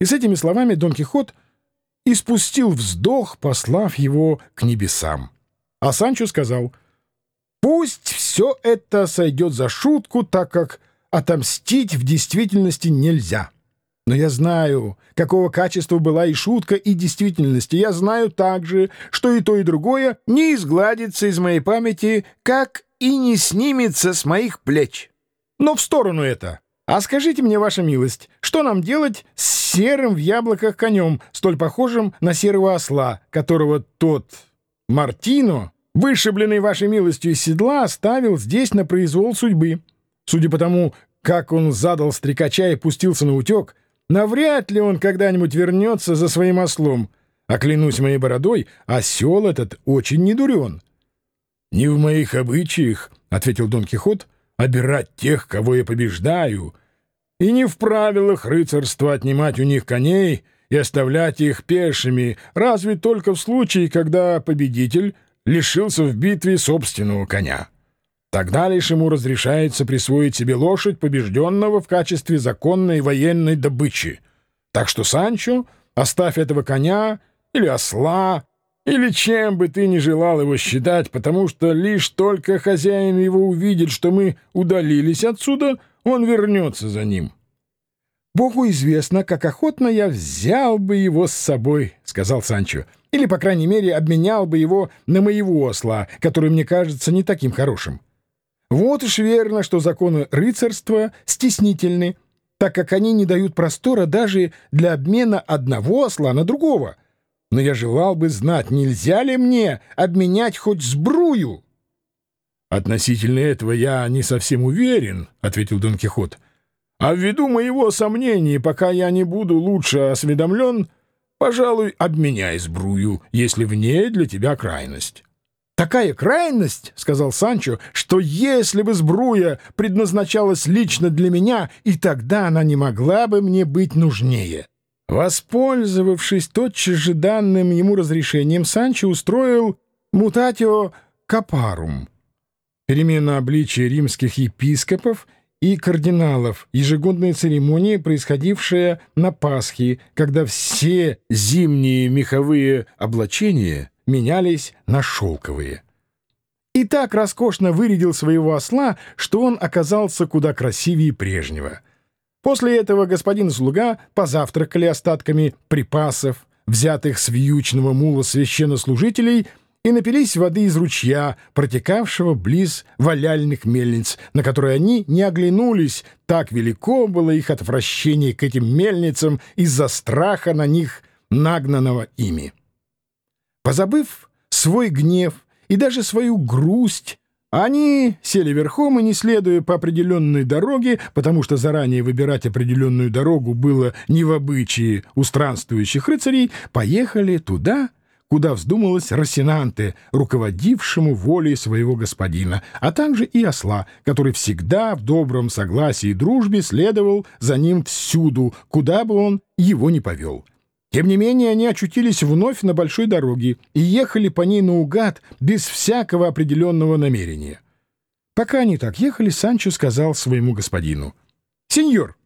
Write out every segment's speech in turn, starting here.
И с этими словами Дон Кихот испустил вздох, послав его к небесам. А Санчо сказал, «Пусть все это сойдет за шутку, так как отомстить в действительности нельзя». Но я знаю, какого качества была и шутка, и действительность. я знаю также, что и то, и другое не изгладится из моей памяти, как и не снимется с моих плеч. Но в сторону это. А скажите мне, ваша милость, что нам делать с серым в яблоках конем, столь похожим на серого осла, которого тот Мартино, вышибленный вашей милостью из седла, оставил здесь на произвол судьбы? Судя по тому, как он задал стрекача и пустился на утек, Навряд ли он когда-нибудь вернется за своим ослом. А клянусь моей бородой, осел этот очень недурен. — Не в моих обычаях, — ответил Дон Кихот, — обирать тех, кого я побеждаю, и не в правилах рыцарства отнимать у них коней и оставлять их пешими, разве только в случае, когда победитель лишился в битве собственного коня. Тогда лишь ему разрешается присвоить себе лошадь побежденного в качестве законной военной добычи. Так что, Санчо, оставь этого коня или осла, или чем бы ты ни желал его считать, потому что лишь только хозяин его увидит, что мы удалились отсюда, он вернется за ним. — Богу известно, как охотно я взял бы его с собой, — сказал Санчо, — или, по крайней мере, обменял бы его на моего осла, который мне кажется не таким хорошим. — вот уж верно, что законы рыцарства стеснительны, так как они не дают простора даже для обмена одного осла на другого. Но я желал бы знать, нельзя ли мне обменять хоть сбрую? — Относительно этого я не совсем уверен, — ответил Дон Кихот. — А ввиду моего сомнения, пока я не буду лучше осведомлен, пожалуй, обменяй сбрую, если в ней для тебя крайность. «Такая крайность, — сказал Санчо, — что если бы сбруя предназначалась лично для меня, и тогда она не могла бы мне быть нужнее». Воспользовавшись тотчас же данным ему разрешением, Санчо устроил мутатио капарум — перемена обличия римских епископов и кардиналов, ежегодная церемония, происходившая на Пасхе, когда все зимние меховые облачения — менялись на шелковые. И так роскошно вырядил своего осла, что он оказался куда красивее прежнего. После этого господин-слуга позавтракали остатками припасов, взятых с вьючного мула священнослужителей, и напились воды из ручья, протекавшего близ валяльных мельниц, на которые они не оглянулись, так велико было их отвращение к этим мельницам из-за страха на них, нагнанного ими. Позабыв свой гнев и даже свою грусть, они сели верхом и, не следуя по определенной дороге, потому что заранее выбирать определенную дорогу было не в обычае у странствующих рыцарей, поехали туда, куда вздумалось Росинанте, руководившему волей своего господина, а также и осла, который всегда в добром согласии и дружбе следовал за ним всюду, куда бы он его ни повел. Тем не менее, они очутились вновь на большой дороге и ехали по ней наугад, без всякого определенного намерения. Пока они так ехали, Санчо сказал своему господину. — Сеньор,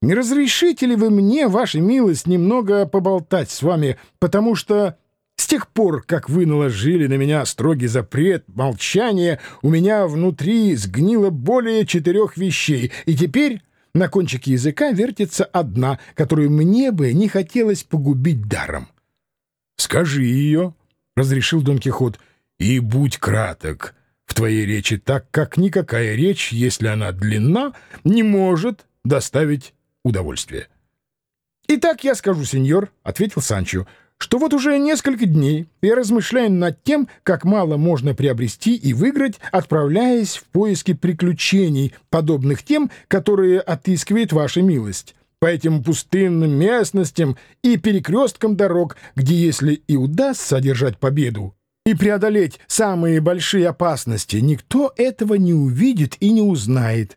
не разрешите ли вы мне, ваша милость, немного поболтать с вами, потому что с тех пор, как вы наложили на меня строгий запрет молчания, у меня внутри сгнило более четырех вещей, и теперь на кончике языка вертится одна, которую мне бы не хотелось погубить даром. — Скажи ее, — разрешил Дон Кихот, — и будь краток в твоей речи, так как никакая речь, если она длинна, не может доставить удовольствие. — Итак, я скажу, сеньор, — ответил Санчо, — что вот уже несколько дней я размышляю над тем, как мало можно приобрести и выиграть, отправляясь в поиски приключений, подобных тем, которые отыскивает ваша милость, по этим пустынным местностям и перекресткам дорог, где если и удастся одержать победу и преодолеть самые большие опасности, никто этого не увидит и не узнает.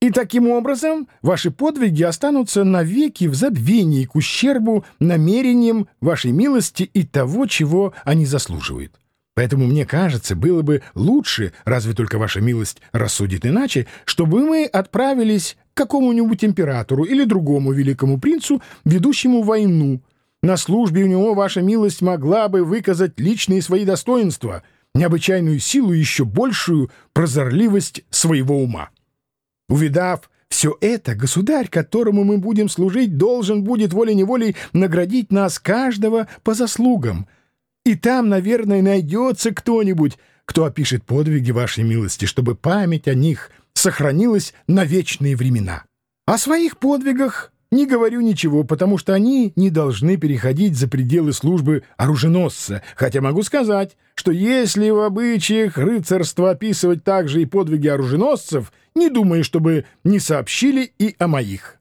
И таким образом ваши подвиги останутся навеки в забвении к ущербу намерениям вашей милости и того, чего они заслуживают. Поэтому, мне кажется, было бы лучше, разве только ваша милость рассудит иначе, чтобы мы отправились какому-нибудь императору или другому великому принцу, ведущему войну. На службе у него ваша милость могла бы выказать личные свои достоинства, необычайную силу и еще большую прозорливость своего ума. Увидав все это, государь, которому мы будем служить, должен будет волей-неволей наградить нас каждого по заслугам. И там, наверное, найдется кто-нибудь, кто опишет подвиги вашей милости, чтобы память о них сохранилась на вечные времена. О своих подвигах не говорю ничего, потому что они не должны переходить за пределы службы оруженосца, хотя могу сказать, что если в обычаях рыцарства описывать также и подвиги оруженосцев, не думаю, чтобы не сообщили и о моих.